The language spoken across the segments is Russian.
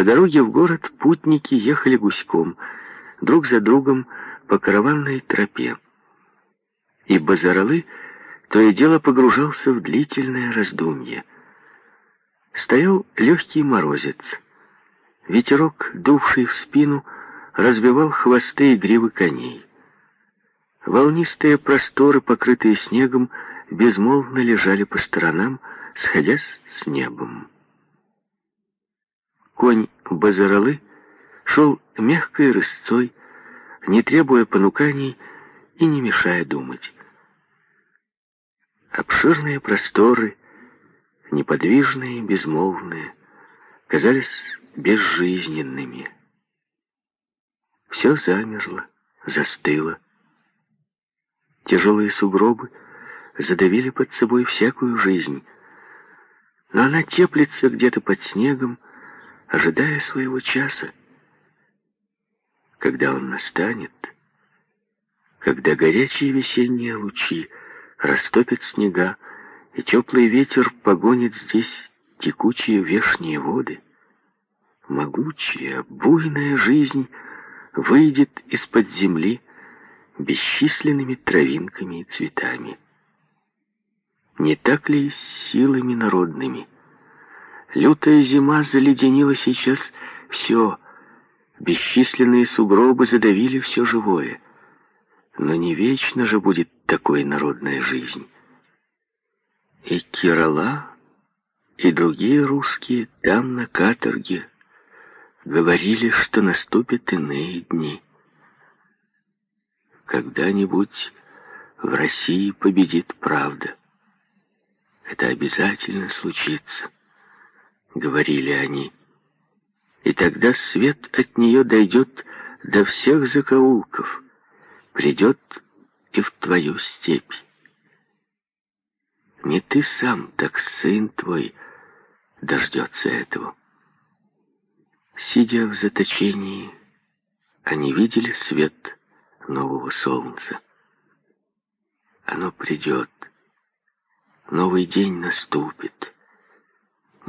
По дороге в город путники ехали гуськом, друг за другом по караванной тропе. И Базаралы то и дело погружался в длительное раздумье. Стоял легкий морозец. Ветерок, дувший в спину, разбивал хвосты и гривы коней. Волнистые просторы, покрытые снегом, безмолвно лежали по сторонам, сходясь с небом. Конь Базаралы шел мягкой рысцой, не требуя понуканий и не мешая думать. Обширные просторы, неподвижные, безмолвные, казались безжизненными. Все замерло, застыло. Тяжелые сугробы задавили под собой всякую жизнь, но она теплится где-то под снегом, ожидая своего часа. Когда он настанет, когда горячие весенние лучи растопят снега, и теплый ветер погонит здесь текучие вешние воды, могучая, буйная жизнь выйдет из-под земли бесчисленными травинками и цветами. Не так ли с силами народными? Лютая зима заледенила сейчас все. Бесчисленные сугробы задавили все живое. Но не вечно же будет такой народная жизнь. И Кирала, и другие русские там, на каторге, говорили, что наступят иные дни. Когда-нибудь в России победит правда. Это обязательно случится, говорили они. И тогда свет от нее дойдет до всех закоулков, придет и в твою степь. Не ты сам, так сын твой дождется этого. Сидя в заточении, они видели свет нового солнца. Оно придет. Новый день наступит.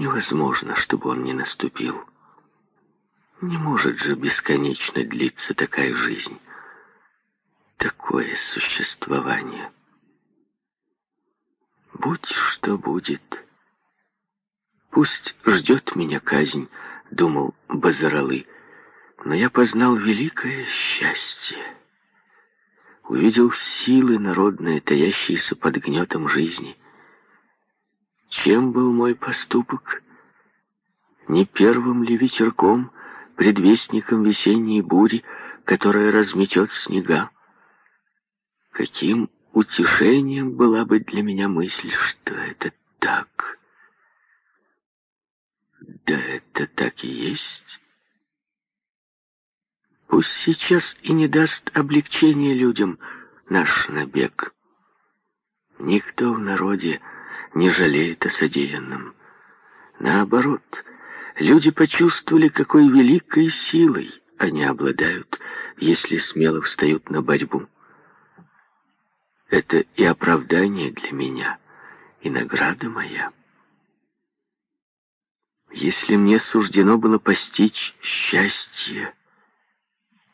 Невозможно, чтобы он не наступил. Не может же бесконечно длиться такая жизнь, такое существование. Будь что будет. Пусть ждет меня казнь, думал Базаралы, но я познал великое счастье. Увидел силы народные, таящиеся под гнетом жизни. Чем был мой поступок? Не первым ли ветерком, предвестником весенней бури, которая разметет снега? Каким утешением была бы для меня мысль, что это так? Да это так и есть. Пусть сейчас и не даст облегчения людям наш набег. Никто в народе не жалеет о содеянном. Наоборот, люди почувствовали, какой великой силой они обладают, если смело встают на борьбу. Это и оправдание для меня, и награда моя. Если мне суждено было постичь счастье,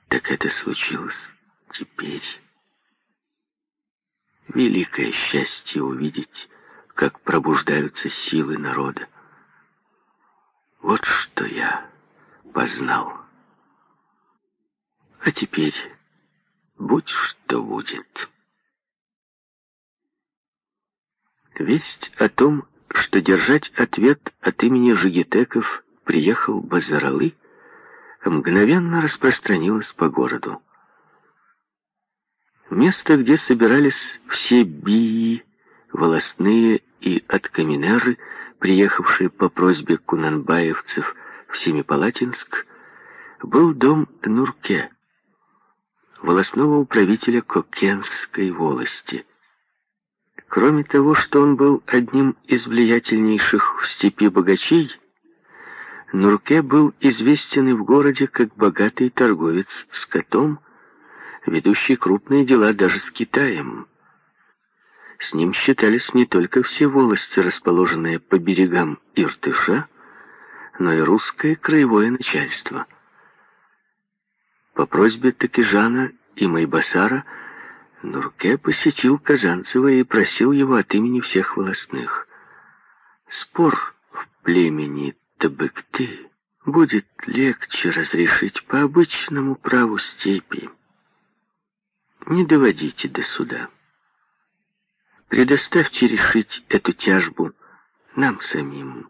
так это случилось теперь. Великое счастье увидеть, как пробуждаются силы народа. Вот что я познал. А теперь будь что будет. Весть о том, что держать ответ от имени жигитеков приехал Базаралы, мгновенно распространилась по городу. Место, где собирались все бии, волосные и откаминеры, приехавшие по просьбе кунанбаевцев в Семипалатинск, был дом Нурке, волосного управителя Кокенской волости – Кроме того, что он был одним из влиятельнейших в степи богачей, Нурке был известен и в городе как богатый торговец скотом, ведущий крупные дела даже с Китаем. С ним считались не только все волости, расположенные по берегам Иртыша, но и русское краевое начальство. По просьбе Такижана и Майбасара Нурке посетил Казанцева и просил его от имени всех волостных. Спор в племени Табыкты будет легче разрешить по обычному праву степи. Не доводите до суда. Предоставьте решить эту тяжбу нам самим.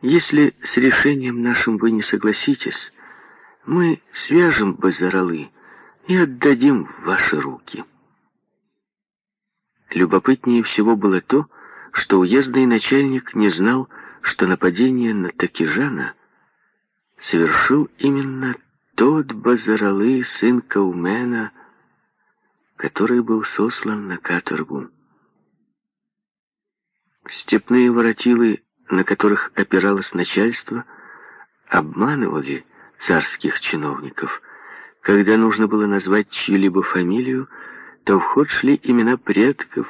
Если с решением нашим вы не согласитесь, мы свяжем базаралы и отдадим в ваши руки. Любопытнее всего было то, что уездный начальник не знал, что нападение на Такижана совершил именно тот Базаралы, сын Каумена, который был сослан на каторгу. Степные воротилы, на которых опиралось начальство, обманывали царских чиновников. Когда нужно было назвать чью-либо фамилию, то в ход шли имена предков,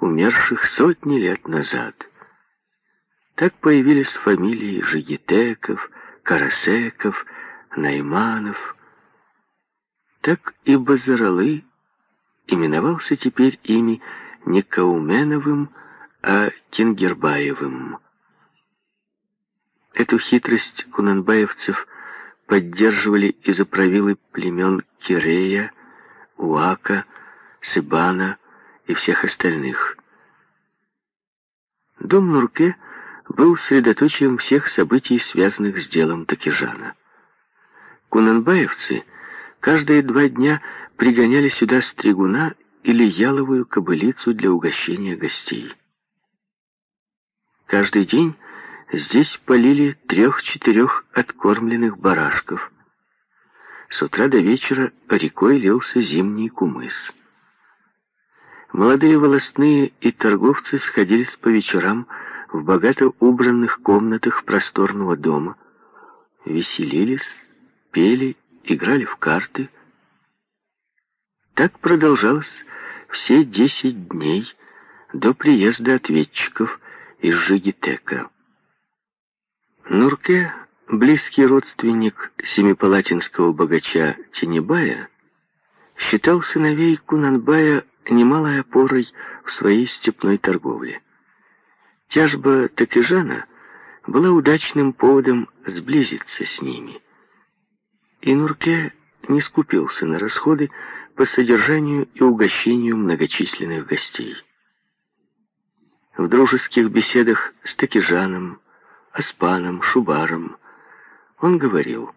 умерших сотни лет назад. Так появились фамилии Жигитеков, Карасеков, Найманов. Так и Базаралы именовался теперь ими не Кауменовым, а Кингербаевым. Эту хитрость кунанбаевцев поддерживали и заправилы племен Кирея, Уака, Сыбана и всех остальных. Дом Нурке был средоточием всех событий, связанных с делом Такижана. Кунанбаевцы каждые два дня пригоняли сюда стригуна или яловую кобылицу для угощения гостей. Каждый день здесь полили трех-четырех откормленных барашков. С утра до вечера рекой лился зимний кумыс. Молодые волостные и торговцы сходились по вечерам в богато убранных комнатах просторного дома, веселились, пели, играли в карты. Так продолжалось все десять дней до приезда ответчиков из Жигитека. Нурке, близкий родственник семипалатинского богача Тенебая, считал сыновей Кунанбая немалой опорой в своей степной торговле. Тяжба Такижана была удачным поводом сблизиться с ними. И Нурке не скупился на расходы по содержанию и угощению многочисленных гостей. В дружеских беседах с Такижаном, Аспаном, Шубаром он говорил,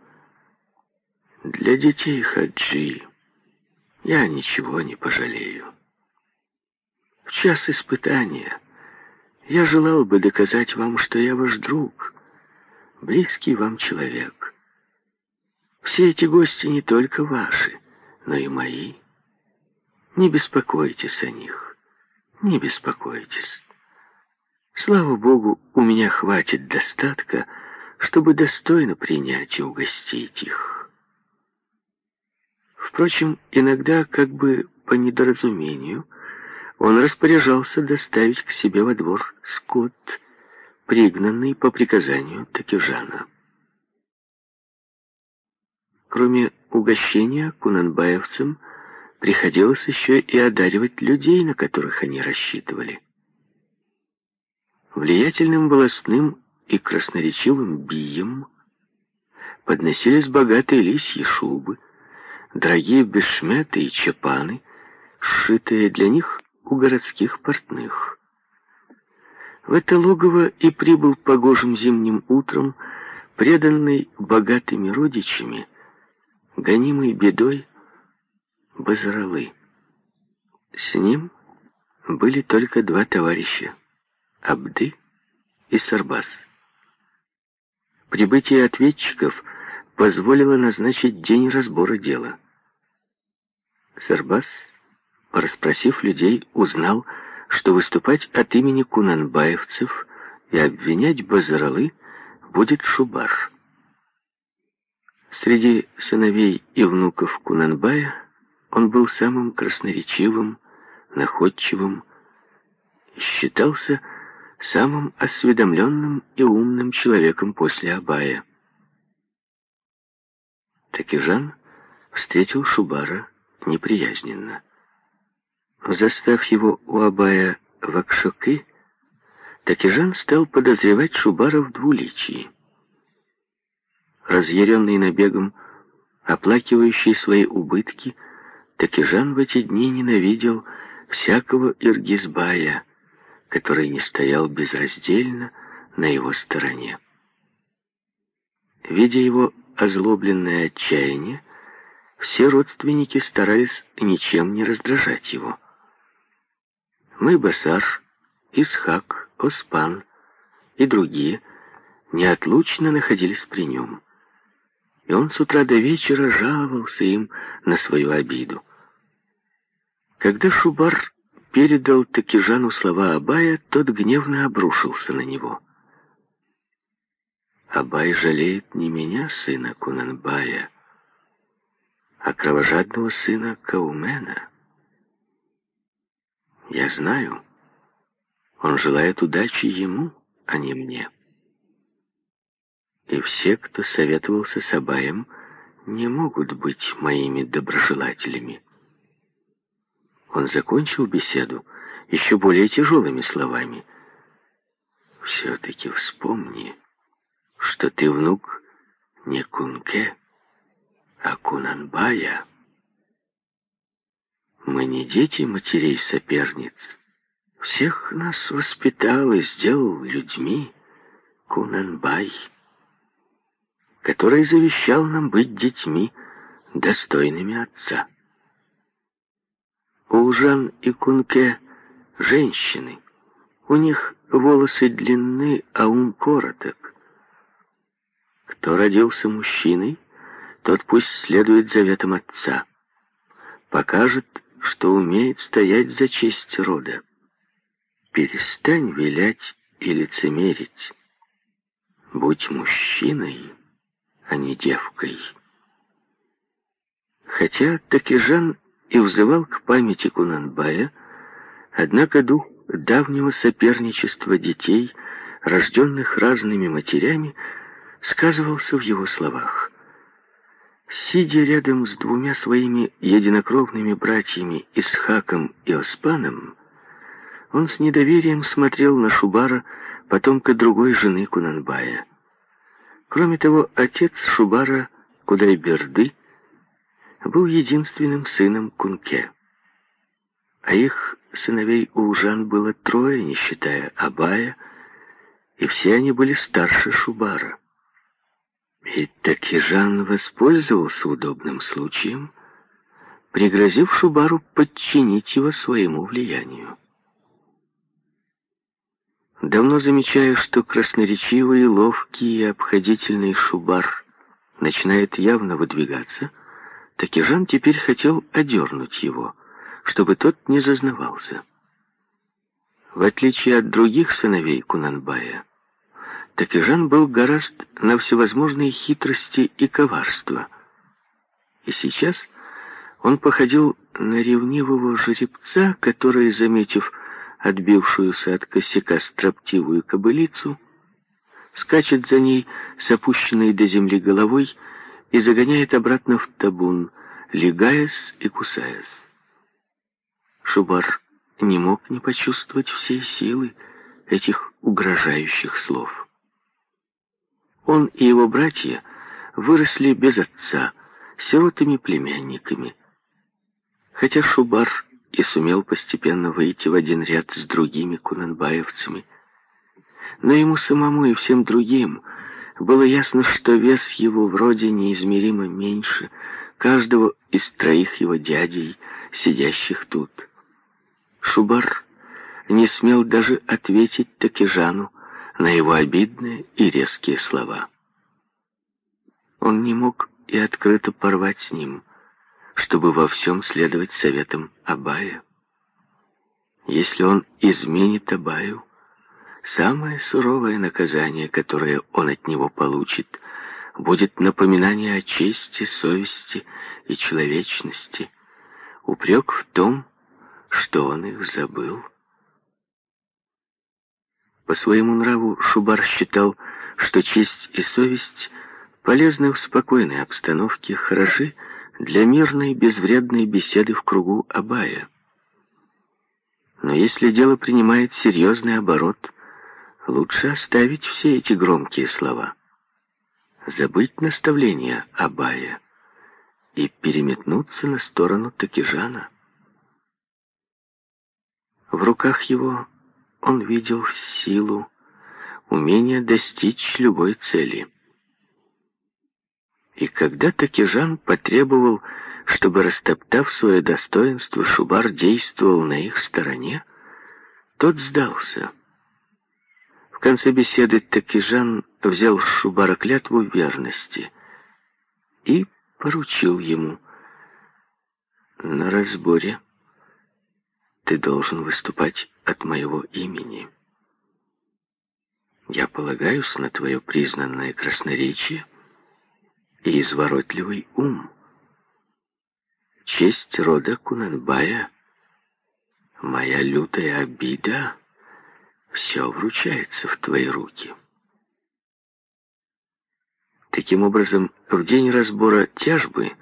«Для детей Хаджи я ничего не пожалею. В час испытания я желал бы доказать вам, что я ваш друг, близкий вам человек. Все эти гости не только ваши, но и мои. Не беспокойтесь о них, не беспокойтесь. Слава Богу, у меня хватит достатка, чтобы достойно принять и угостить их. Впрочем, иногда, как бы по недоразумению, он распоряжался доставить к себе во двор скот, пригнанный по приказанию Такижана. Кроме угощения кунанбаевцам, приходилось еще и одаривать людей, на которых они рассчитывали. Влиятельным волостным и красноречивым бием подносились богатые лисьи шубы, дорогие бешметы и чапаны, сшитые для них у городских портных. В это логово и прибыл погожим зимним утром, преданный богатыми родичами, гонимый бедой Базаралы. С ним были только два товарища Абды и Сарбас. Прибытие ответчиков позволило назначить день разбора дела. Сарбас, расспросив людей, узнал, что выступать от имени кунанбаевцев и обвинять Базаралы будет Шубаш. Среди сыновей и внуков Кунанбая он был самым красноречивым, находчивым и считался самым осведомленным и умным человеком после Абая. Такижан встретил Шубара неприязненно. Застав его у Абая в Акшоке, Такижан стал подозревать Шубара в двуличии. Разъяренный набегом, оплакивающий свои убытки, Такижан в эти дни ненавидел всякого Иргизбая, который не стоял безраздельно на его стороне. Видя его озлобленное отчаяние, все родственники старались ничем не раздражать его. Мы, Басар, Исхак, Оспан и другие неотлучно находились при нем. И он с утра до вечера жаловался им на свою обиду. Когда Шубар передал Такижану слова Абая, тот гневно обрушился на него. Абай жалеет не меня, сына Кунанбая, а кровожадного сына Каумена. Я знаю, он желает удачи ему, а не мне. И все, кто советовался с Абаем, не могут быть моими доброжелателями. Он закончил беседу еще более тяжелыми словами. «Все-таки вспомни, что ты внук не Кунке, а Кунанбая. Мы не дети матерей-соперниц. Всех нас воспитал и сделал людьми Кунанбай, который завещал нам быть детьми, достойными отца. Улжан и Кунке — женщины. У них волосы длинны, а ум короток. Кто родился мужчиной, тот пусть следует заветам отца. Покажет, что умеет стоять за честь рода. Перестань вилять и лицемерить. Будь мужчиной, а не девкой. Хотя Такижан и взывал к памяти Кунанбая, однако дух давнего соперничества детей, рожденных разными матерями, сказывался в его словах. Сидя рядом с двумя своими единокровными братьями Исхаком и Оспаном, он с недоверием смотрел на Шубара, потомка другой жены Кунанбая. Кроме того, отец Шубара, Кудайберды, был единственным сыном Кунке. А их сыновей Улжан было трое, не считая Абая, и все они были старше Шубара. И Такижан воспользовался удобным случаем, пригрозив Шубару подчинить его своему влиянию. Давно замечая, что красноречивый, ловкий и обходительный Шубар начинает явно выдвигаться, Такижан теперь хотел одернуть его, чтобы тот не зазнавался. В отличие от других сыновей Кунанбая, Такижан был гораст на всевозможные хитрости и коварства. И сейчас он походил на ревнивого жеребца, который, заметив отбившуюся от косяка строптивую кобылицу, скачет за ней с опущенной до земли головой и загоняет обратно в табун, легаясь и кусаясь. Шубар не мог не почувствовать всей силы этих угрожающих слов. Он и его братья выросли без отца, сиротами-племянниками. Хотя Шубар и сумел постепенно выйти в один ряд с другими кунанбаевцами, но ему самому и всем другим было ясно, что вес его вроде неизмеримо меньше каждого из троих его дядей, сидящих тут. Шубар не смел даже ответить Такижану, на его обидные и резкие слова. Он не мог и открыто порвать с ним, чтобы во всем следовать советам Абая. Если он изменит Абаю, самое суровое наказание, которое он от него получит, будет напоминание о чести, совести и человечности, упрек в том, что он их забыл. По своему нраву Шубар считал, что честь и совесть полезны в спокойной обстановке, хороши для мирной, безвредной беседы в кругу Абая. Но если дело принимает серьезный оборот, лучше оставить все эти громкие слова, забыть наставления Абая и переметнуться на сторону Такижана. В руках его он видел силу, умение достичь любой цели. И когда Такижан потребовал, чтобы, растоптав свое достоинство, Шубар действовал на их стороне, тот сдался. В конце беседы Такижан взял Шубара клятву верности и поручил ему на разборе ты должен выступать от моего имени. Я полагаюсь на твое признанное красноречие и изворотливый ум. Честь рода Кунанбая, моя лютая обида, все вручается в твои руки. Таким образом, в день разбора тяжбы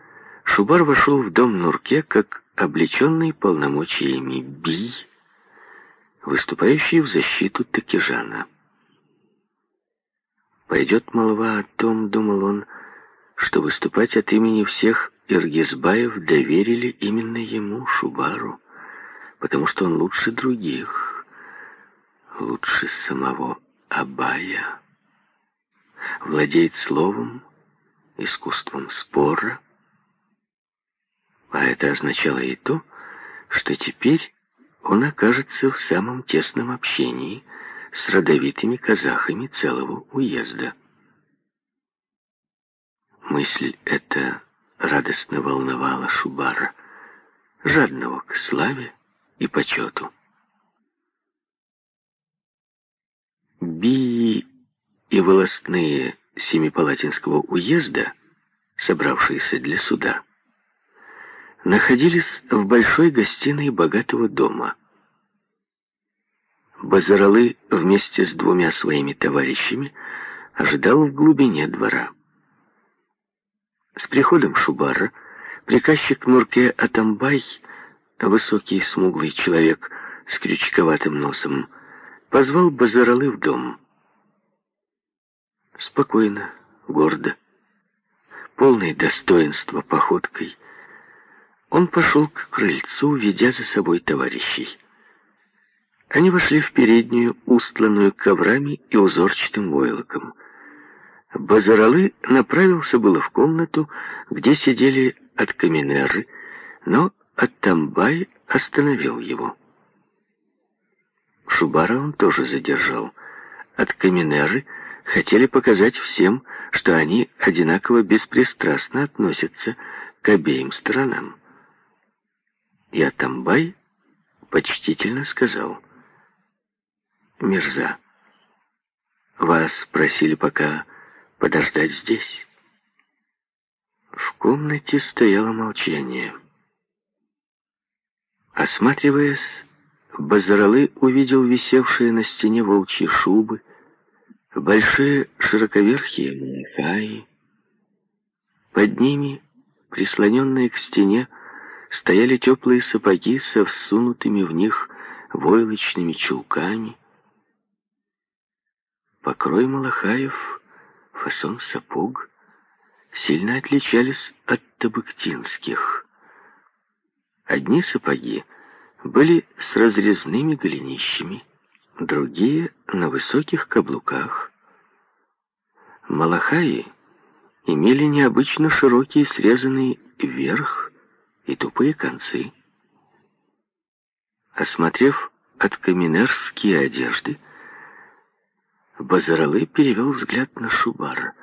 Шубар вошел в дом Нурке как облеченный полномочиями Бий, выступающий в защиту Такижана. Пойдет молва о том, думал он, что выступать от имени всех Иргизбаев доверили именно ему, Шубару, потому что он лучше других, лучше самого Абая, владеет словом, искусством спора, а это означало и то, что теперь он окажется в самом тесном общении с родовитыми казахами целого уезда. Мысль эта радостно волновала Шубара, жадного к славе и почету. Бии и волостные Семипалатинского уезда, собравшиеся для суда, находились в большой гостиной богатого дома. Базаралы вместе с двумя своими товарищами ожидал в глубине двора. С приходом Шубара приказчик Мурке Атамбай, высокий смуглый человек с крючковатым носом, позвал Базаралы в дом. Спокойно, гордо, полный достоинства походкой, он пошел к крыльцу, ведя за собой товарищей. Они вошли в переднюю, устланную коврами и узорчатым войлоком. Базаралы направился было в комнату, где сидели Откаминеры, но Аттамбай остановил его. Шубара он тоже задержал. Откаминеры хотели показать всем, что они одинаково беспристрастно относятся к обеим сторонам. И Атамбай почтительно сказал, «Мирза, вас просили пока подождать здесь». В комнате стояло молчание. Осматриваясь, Базаралы увидел висевшие на стене волчьи шубы, большие широковерхие малахаи. Под ними, прислоненные к стене, стояли теплые сапоги со всунутыми в них войлочными чулками. Покрой малахаев, фасон сапог сильно отличались от табыктинских. Одни сапоги были с разрезными голенищами, другие — на высоких каблуках. Малахаи имели необычно широкий срезанный верх и тупые концы. Осмотрев откаминерские одежды, Базаралы перевел взгляд на Шубара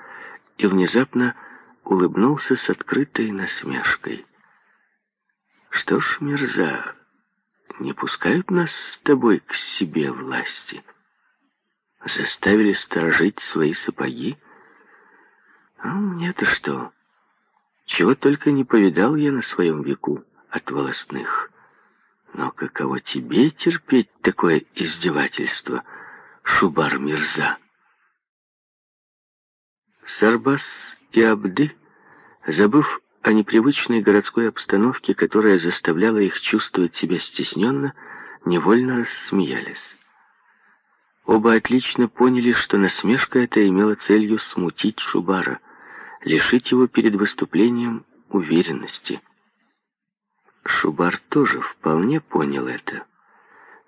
и внезапно улыбнулся с открытой насмешкой. «Что ж, Мирза, не пускают нас с тобой к себе власти? Заставили сторожить свои сапоги? А мне-то что?» Чего только не повидал я на своем веку от волосных. Но каково тебе терпеть такое издевательство, Шубар Мирза. Сарбас и Абды, забыв о непривычной городской обстановке, которая заставляла их чувствовать себя стесненно, невольно рассмеялись. Оба отлично поняли, что насмешка эта имела целью смутить Шубара, лишить его перед выступлением уверенности. Шубар тоже вполне понял это,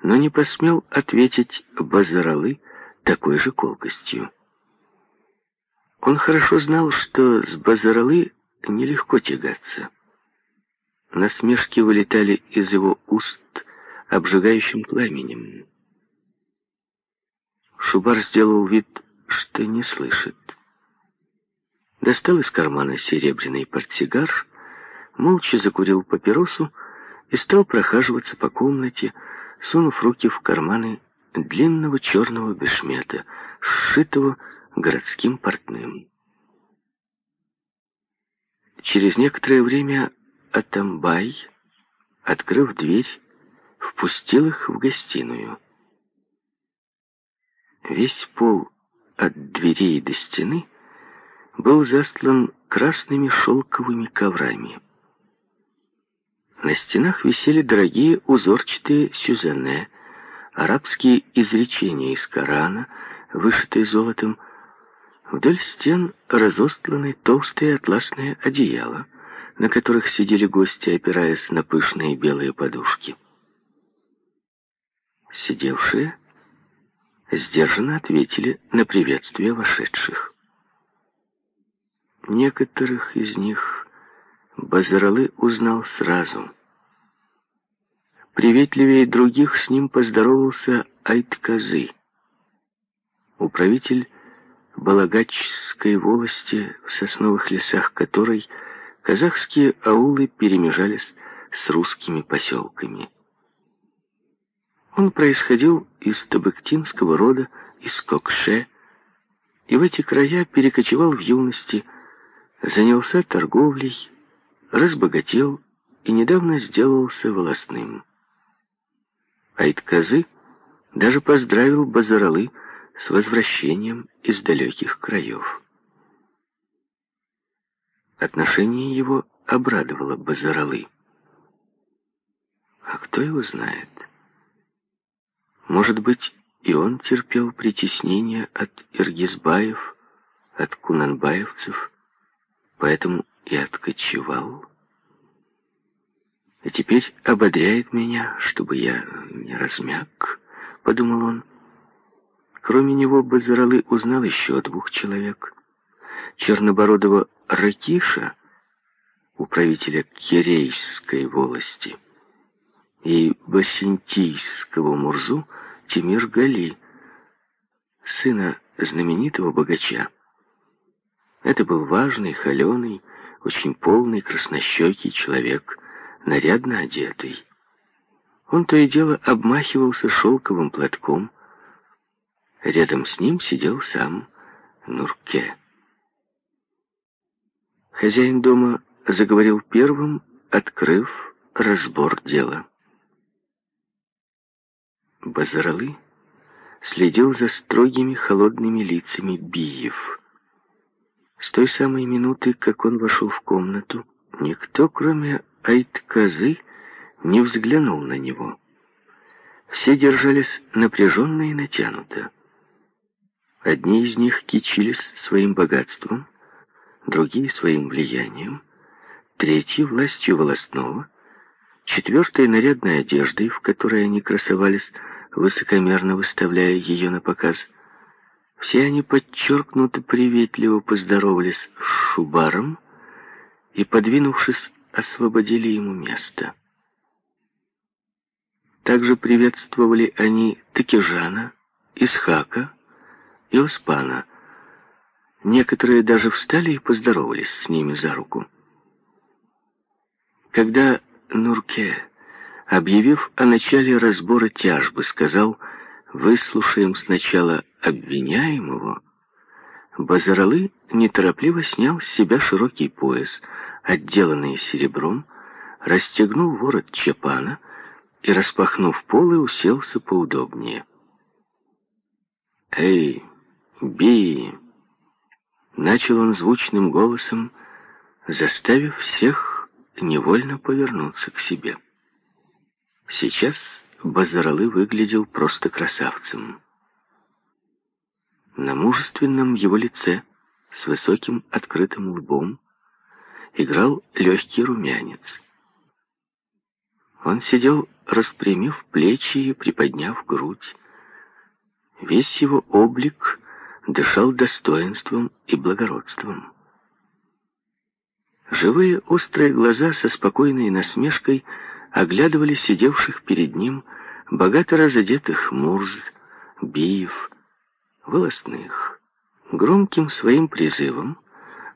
но не посмел ответить Базаралы такой же колкостью. Он хорошо знал, что с Базаралы нелегко тягаться. Насмешки вылетали из его уст обжигающим пламенем. Шубар сделал вид, что не слышит. Достал из кармана серебряный портсигар, молча закурил папиросу и стал прохаживаться по комнате, сунув руки в карманы длинного черного бешмета, сшитого городским портным. Через некоторое время Атамбай, открыв дверь, впустил их в гостиную. Весь пол от дверей до стены был застлан красными шелковыми коврами. На стенах висели дорогие узорчатые сюзанне, арабские изречения из Корана, вышитые золотом, Вдоль стен разостланы толстые атласные одеяла, на которых сидели гости, опираясь на пышные белые подушки. Сидевшие сдержанно ответили на приветствие вошедших. Некоторых из них Базаралы узнал сразу. Приветливее других с ним поздоровался Айтказы. Управитель Балагачской волости, в сосновых лесах которой казахские аулы перемежались с русскими поселками. Он происходил из табыктинского рода, из Кокше, и в эти края перекочевал в юности, занялся торговлей, разбогател и недавно сделался волосным. Айтказы даже поздравил Базаралы с возвращением из далеких краев. Отношение его обрадовало Базаралы. А кто его знает? Может быть, и он терпел притеснение от Иргизбаев, от кунанбаевцев, поэтому и откочевал. И теперь ободряет меня, чтобы я не размяк, подумал он. Кроме него Базаралы узнал еще двух человек. Чернобородого Ракиша, управителя Кирейской волости, и Басентийского Мурзу Тимир Гали, сына знаменитого богача. Это был важный, холеный, очень полный, краснощекий человек, нарядно одетый. Он то и дело обмахивался шелковым платком, Рядом с ним сидел сам Нурке. Хозяин дома заговорил первым, открыв разбор дела. Базаралы следил за строгими холодными лицами биев. С той самой минуты, как он вошел в комнату, никто, кроме Айтказы, не взглянул на него. Все держались напряженно и натянуто. Одни из них кичились своим богатством, другие — своим влиянием, третьи — властью волосного, четвертые — нарядной одеждой, в которой они красовались, высокомерно выставляя ее на показ. Все они подчеркнуто приветливо поздоровались с Шубаром и, подвинувшись, освободили ему место. Также приветствовали они Такижана, Исхака, и Оспана. Некоторые даже встали и поздоровались с ними за руку. Когда Нурке, объявив о начале разбора тяжбы, сказал «Выслушаем сначала обвиняемого», Базаралы неторопливо снял с себя широкий пояс, отделанный серебром, расстегнул ворот чапана и, распахнув полы, уселся поудобнее. «Эй, Би!» Начал он звучным голосом, заставив всех невольно повернуться к себе. Сейчас Базаралы выглядел просто красавцем. На мужественном его лице, с высоким открытым лбом, играл легкий румянец. Он сидел, распрямив плечи и приподняв грудь. Весь его облик дышал достоинством и благородством. Живые острые глаза со спокойной насмешкой оглядывали сидевших перед ним богато разодетых мурз, биев, волосных. Громким своим призывом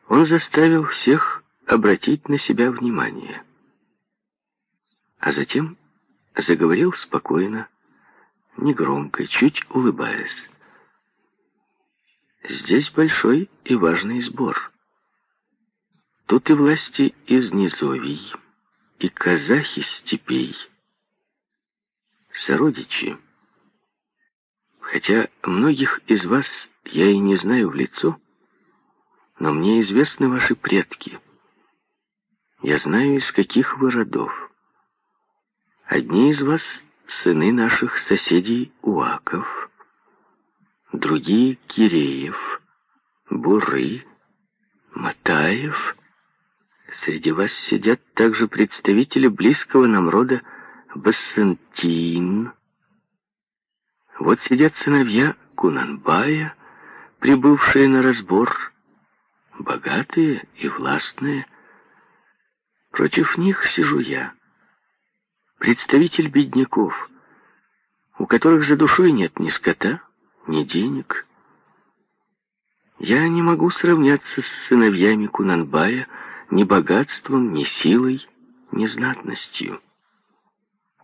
он заставил всех обратить на себя внимание. А затем заговорил спокойно, негромко, чуть улыбаясь. Здесь большой и важный сбор. Тут и власти из низовий, и казахи степей, сородичи. Хотя многих из вас я и не знаю в лицо, но мне известны ваши предки. Я знаю, из каких вы родов. Одни из вас — сыны наших соседей Уаков, другие — Киреев, Буры, Матаев. Среди вас сидят также представители близкого нам рода Бассантин. Вот сидят сыновья Кунанбая, прибывшие на разбор, богатые и властные. Против них сижу я, представитель бедняков, у которых за душой нет ни скота, ни денег. Я не могу сравняться с сыновьями Кунанбая ни богатством, ни силой, ни знатностью.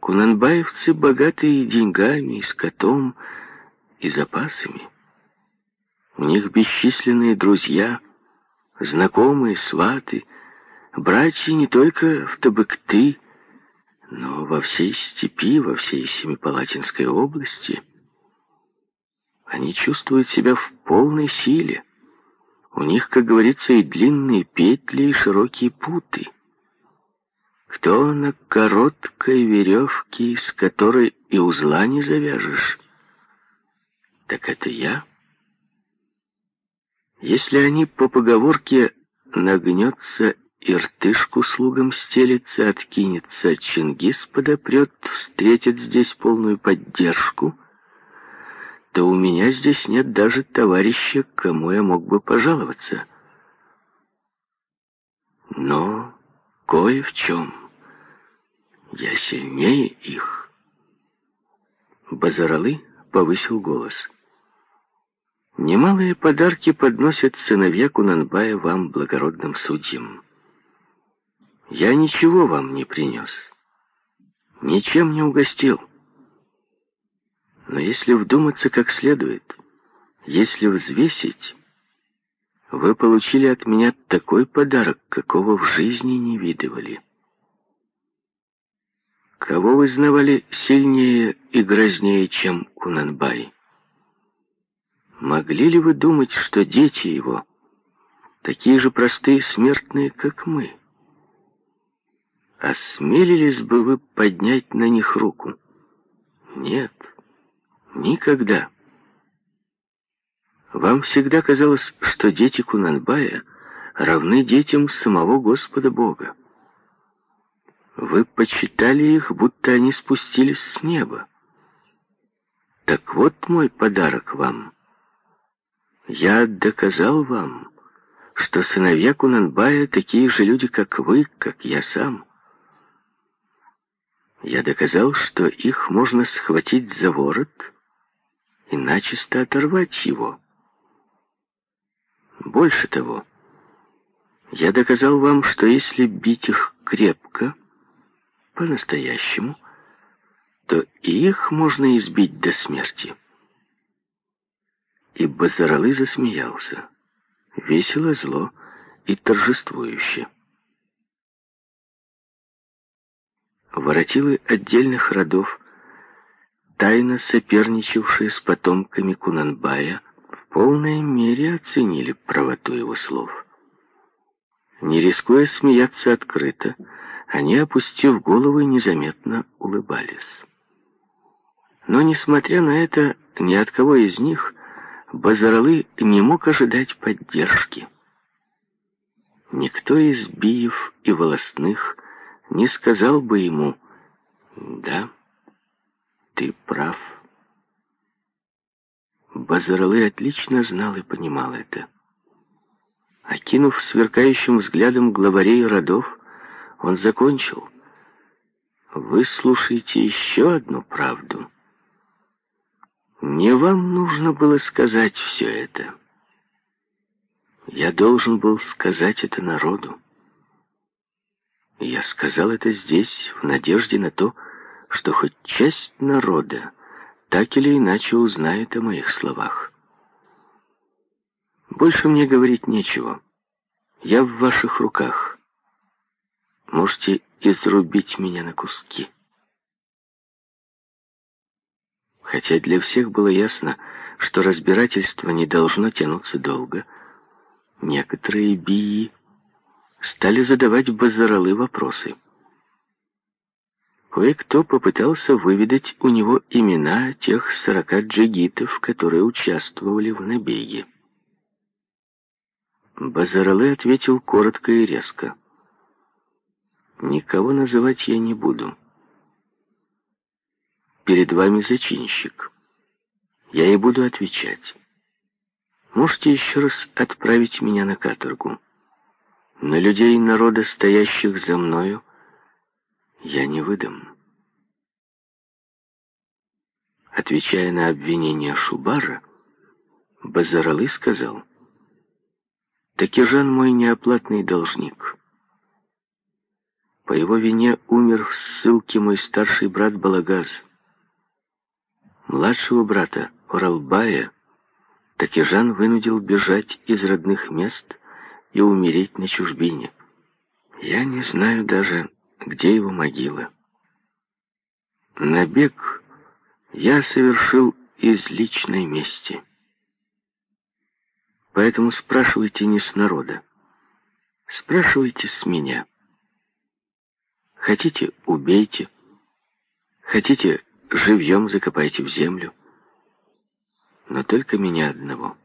Кунанбаевцы богатые деньгами, и скотом, и запасами. У них бесчисленные друзья, знакомые, сваты, братья не только в Табыкты, но во всей степи, во всей Семипалатинской области. Они чувствуют себя в полной силе. У них, как говорится, и длинные петли, и широкие путы. Кто на короткой веревке, с которой и узла не завяжешь? Так это я. Если они по поговорке «нагнется Иртышку слугам стелится, откинется, Чингис подопрет, встретит здесь полную поддержку, то у меня здесь нет даже товарища, кому я мог бы пожаловаться. Но кое в чем я сильнее их. Базаралы повысил голос. Немалые подарки подносят сыновья Кунанбая вам, благородным судьям. Я ничего вам не принес, ничем не угостил. Но если вдуматься как следует, если взвесить, вы получили от меня такой подарок, какого в жизни не видывали. Кого вы знавали сильнее и грознее, чем Кунанбай? Могли ли вы думать, что дети его такие же простые смертные, как мы? Осмелились бы вы поднять на них руку? Нет, никогда. Вам всегда казалось, что дети Кунанбая равны детям самого Господа Бога. Вы почитали их, будто они спустились с неба. Так вот мой подарок вам. Я доказал вам, что сыновья Кунанбая такие же люди, как вы, как я сам. Я доказал, что их можно схватить за ворот и начисто оторвать его. Больше того, я доказал вам, что если бить их крепко, по-настоящему, то их можно избить до смерти. И Базаралы засмеялся, весело, зло и торжествующе. Воротилы отдельных родов тайно соперничавшие с потомками Кунанбая, в полной мере оценили правоту его слов. Не рискуя смеяться открыто, они, опустив головы, незаметно улыбались. Но, несмотря на это, ни от кого из них Базаралы не мог ожидать поддержки. Никто из биев и волосных не сказал бы ему «Да, ты прав». Базаралы отлично знал и понимал это. Окинув сверкающим взглядом главарей родов, он закончил. «Выслушайте еще одну правду. Не вам нужно было сказать все это. Я должен был сказать это народу. Я сказал это здесь, в надежде на то, что хоть часть народа так или иначе узнает о моих словах. Больше мне говорить нечего. Я в ваших руках. Можете изрубить меня на куски. Хотя для всех было ясно, что разбирательство не должно тянуться долго, некоторые бии стали задавать Базаралы вопросы. Кое-кто попытался выведать у него имена тех сорока джигитов, которые участвовали в набеге. Базаралы ответил коротко и резко. «Никого называть я не буду. Перед вами зачинщик. Я и буду отвечать. Можете еще раз отправить меня на каторгу. На людей народа, стоящих за мною, я не выдам». Отвечая на обвинение Шубара, Базаралы сказал — Такижан мой неоплатный должник. По его вине умер в ссылке мой старший брат Балагаз. Младшего брата Оралбая Такижан вынудил бежать из родных мест и умереть на чужбине. Я не знаю даже, где его могила. Набег я совершил из личной мести. Поэтому спрашивайте не с народа. Спрашивайте с меня. Хотите — убейте. Хотите — живьем закопайте в землю. Но только меня одного.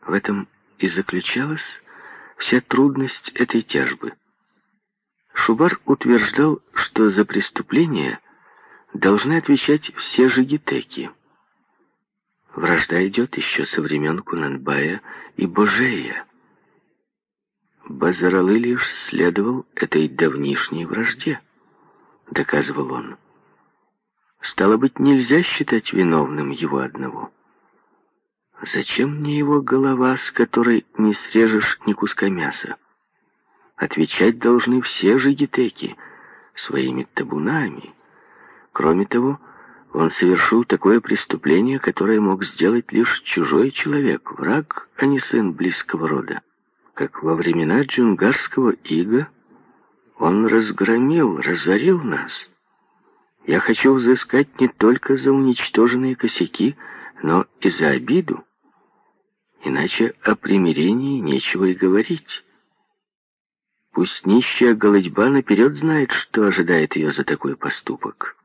В этом и заключалась вся трудность этой тяжбы. Шубар утверждал, что за преступление должны отвечать все жигитеки. Вражда идет еще со времен Кунанбая и Божея. Базаралы лишь следовал этой давнишней вражде, доказывал он. Стало быть, нельзя считать виновным его одного. Зачем мне его голова, с которой не срежешь ни куска мяса? Отвечать должны все же гитеки своими табунами. Кроме того, он совершил такое преступление, которое мог сделать лишь чужой человек, враг, а не сын близкого рода. Как во времена джунгарского ига он разгромил, разорил нас. Я хочу взыскать не только за уничтоженные косяки, но и за обиду. Иначе о примирении нечего и говорить. Пусть нищая голодьба наперед знает, что ожидает ее за такой поступок.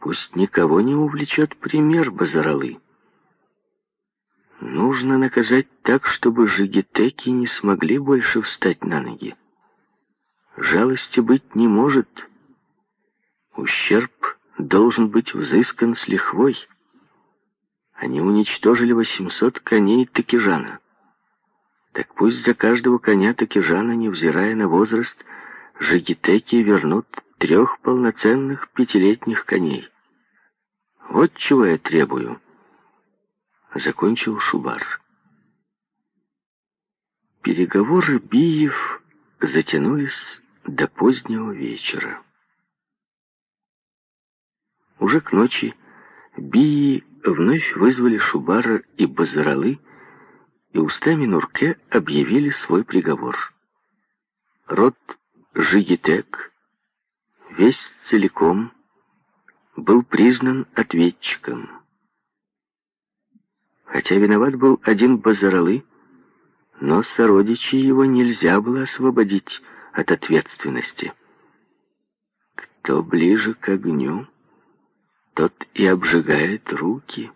Пусть никого не увлечет пример Базаралы. Нужно наказать так, чтобы жигитеки не смогли больше встать на ноги. Жалости быть не может. Ущерб должен быть взыскан с лихвой. Они уничтожили 800 коней Такижана. Так пусть за каждого коня Такижана, невзирая на возраст, жигитеки вернут трех полноценных пятилетних коней. Вот чего я требую. Закончил Шубар. Переговоры Биев затянулись до позднего вечера. Уже к ночи Бии вновь вызвали Шубара и Базаралы и устами Нурке объявили свой приговор. Род Жигитек весь целиком был признан ответчиком. Хотя виноват был один Базаралы, но сородичей его нельзя было освободить от ответственности. Кто ближе к огню, тот и обжигает руки,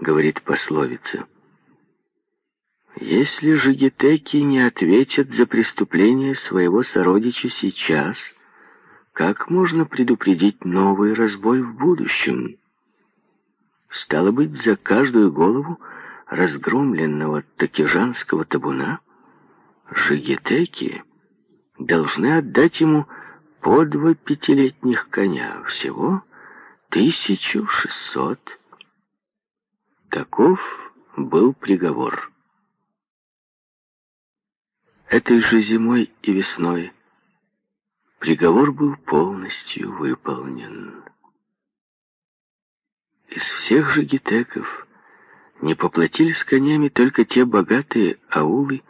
говорит пословица. Если же гетеки не ответят за преступление своего сородича сейчас, как можно предупредить новый разбой в будущем? Стало быть, за каждую голову разгромленного такижанского табуна жигетеки должны отдать ему по два пятилетних коня, всего тысячу шестьсот. Таков был приговор. Этой же зимой и весной приговор был полностью выполнен. Из всех же гитеков не поплатились конями только те богатые аулы,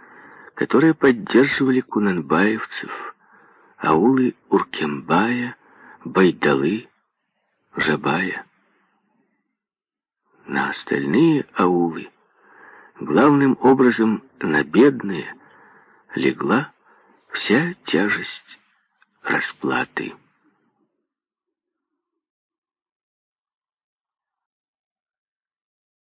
которые поддерживали кунанбаевцев, аулы Уркембая, Байдалы, Жабая. На остальные аулы, главным образом на бедные, легла вся тяжесть расплаты.